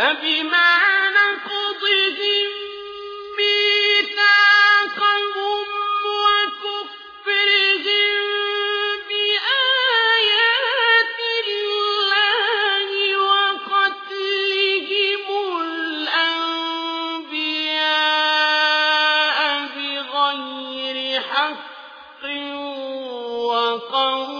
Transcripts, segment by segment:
فبما نقضهم ميثاقهم وكفرهم بآيات الله وقتلهم الأنبياء بغير حق وقولهم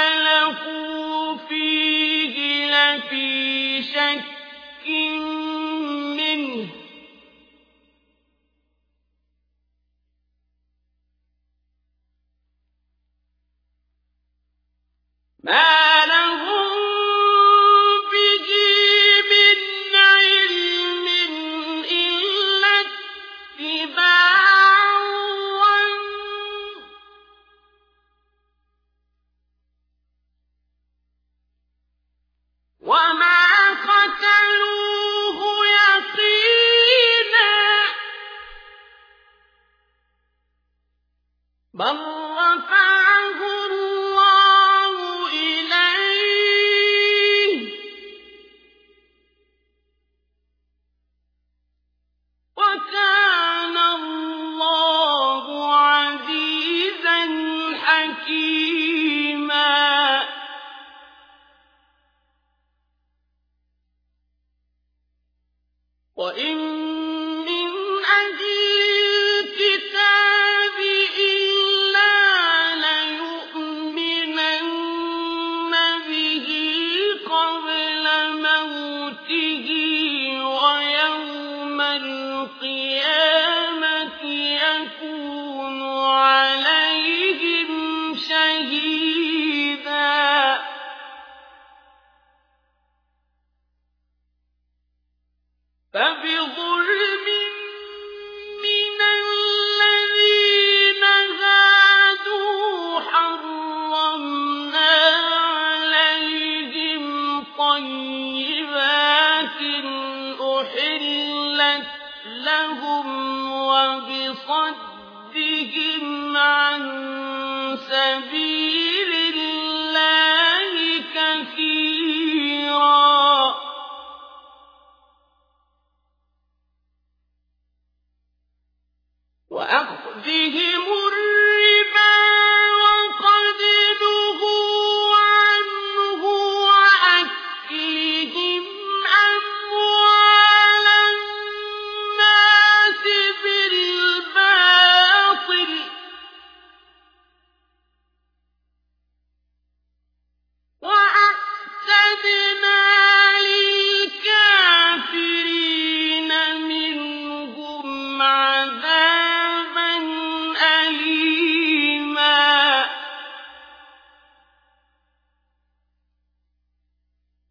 اختلفوا فيه لفي شك منه ما رفعه الله إليه وكان الله عزيزا حكيما وإن لهم وبصدهم عن سبيل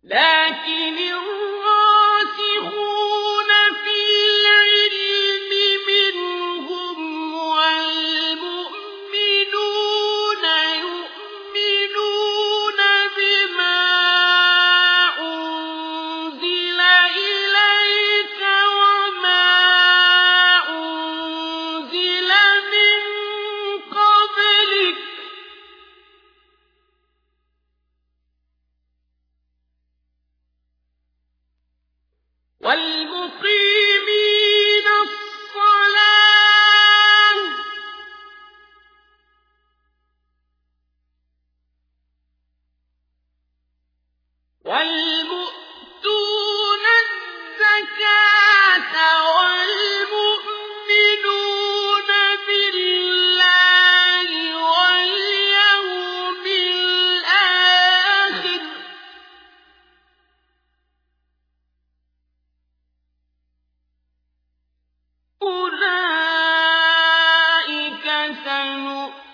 لا سنؤمن